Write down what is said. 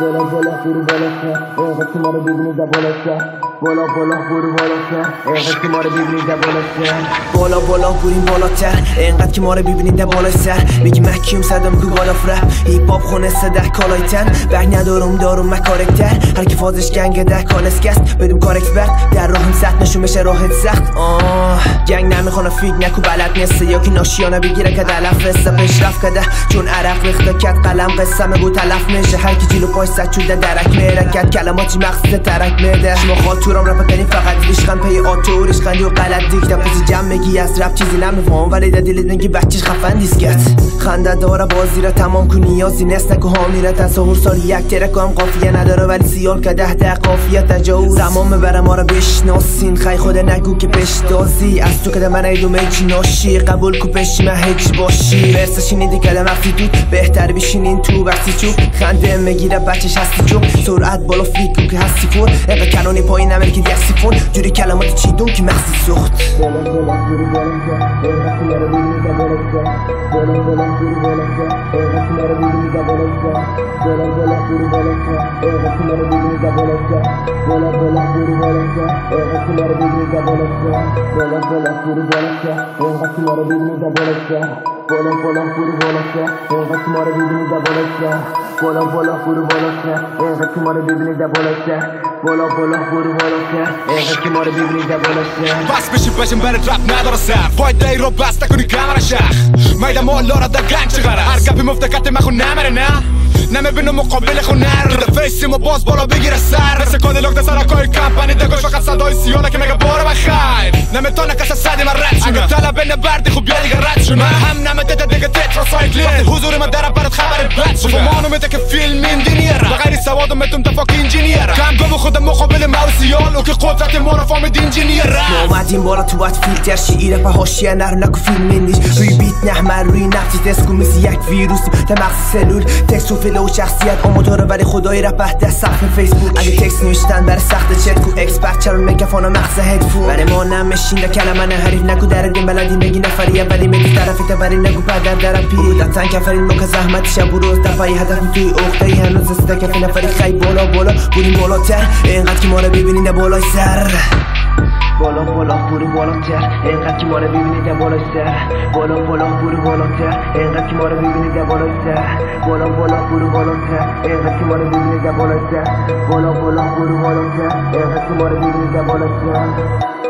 بالا بالا برو بالا اینقدر که ما رو ببینی بالا بالا بالا برو بالاتر. اینقدر که ما رو ببینی بالاتر. بالا بالا بریم بالاتر. اینقدر که ما رو ببینید بالای سر میگی مکیم صدم گوگل آف رپ هیپ هاپ خونه سده کالایتن بگ ندارم دارم مکارکتر هر کی فازش گنگ ده کالسکست بدون کار اکسپرت در راهم سخت نشون بشه راحت سخت. آه. گنگ نمی‌خوانه فیگ نکو بلد نیسته یا که ناشیانه بگیره که دلف رسه پیشرفت کده چون عرق ریخته کت قلم قصه مگو تلف میشه. هر کی جلو پاش سد درک میره کت کلماتی مقصد ترک میده. شما خاطورم رپ کنی فقط عشقم پی آتو ریشخندی و غلط دیگه. پسی جمع میگی از رپ چیزی نمیفهم ولی در دلت میگی بچهش خفن دیسکت. خنده داره بازی را تمام کنی نیازی نست نکو حامی تصاور. سال یک ترک هم قافیه نداره ولی سیال که ده ده قافیه تجاوز. زمان ببره ما رو بشناسین. خی خود نگو که دازی از تو که من ایدو میچی ناشی. قبول کو پشی من هیچ باشی. برسه شینیدی کلم وقتی تو بهتر بشینین تو وقتی چوب. خنده می‌گیره بچهش هستی چوب. سرعت بالا فیکو که هستی فور اقا کنونی پایین نمیره که سیفون جوری کلمات چیدون که مغزی سخت بالا بالا برو بالاتر اینقدر که ما رو ببینی بالاتر بالا بالا برو بالاتر اینقدر که ما رو ببینی بالاتر بالا بالا برو بالاتر اینقدر که ما رو ببینی بالاتر بس بشی بشین برات رپ نداره سر. فایده ای رو بس نکنی کمر شخ. میده مالا را در گنگ چقدر هر گپی مفتکت مخون نمره نه؟ نمی‌بینم مقابل خون نر. فیسی ما باز بالا بگیره سر. مثل کادیلاک در سرکای کمپانی دگاش فقط صدای سیاله که مگه باره بخیر نمی‌تونه کس صدی من رد شونه اگه طلب بردی خوب بیا دیگه رد شونه هم نمیده دیگه تترا سایکلی حضور من در برات خبر بد شده مانو میده که فیلم ایندینیره و غیر سواد می‌تونم تفاک انجینیره کم گم خود مقابل که قدرت ما رو فامد انجینیره ما اومدیم بالا تو باید فیلتر شیره پا هاشیه نر نکو فیلم نیست روی بیت نحمر روی نفتی دسکو مثل یک ویروسی تا مغز سلول تکس و و شخصیت. آماتوره ولی خدای رپ ده سقف فیسبوک. اگه تکس نوشتن برای سخت چت کو. اکسپرت چرا میکفون و مغز هدفون. برای ما نمشین ده کلمه حریف نکو در دیم بلدی بگی نفری اولی میگی طرفی ولی نگو پدر درم پی بودتن کفرین مو که زحمت شب و روز. دفعی هدف توی اخته هنوز است کفی نفری خی بالا بالا. بودیم بالاتر. اینقدر که ما رو ببینین bibinida bo'lak sar Boloq boloq bo'lib boloqchar enqat kimora bibinida bo'laksa Boloq boloq bo'lib boloqchar enqat kimora bibinida bo'laksa Boloq boloq bo'lib boloqchar enqat kimora bibinida bo'laksa Boloq boloq bo'lib boloqchar enqat kimora bibinida bo'laksa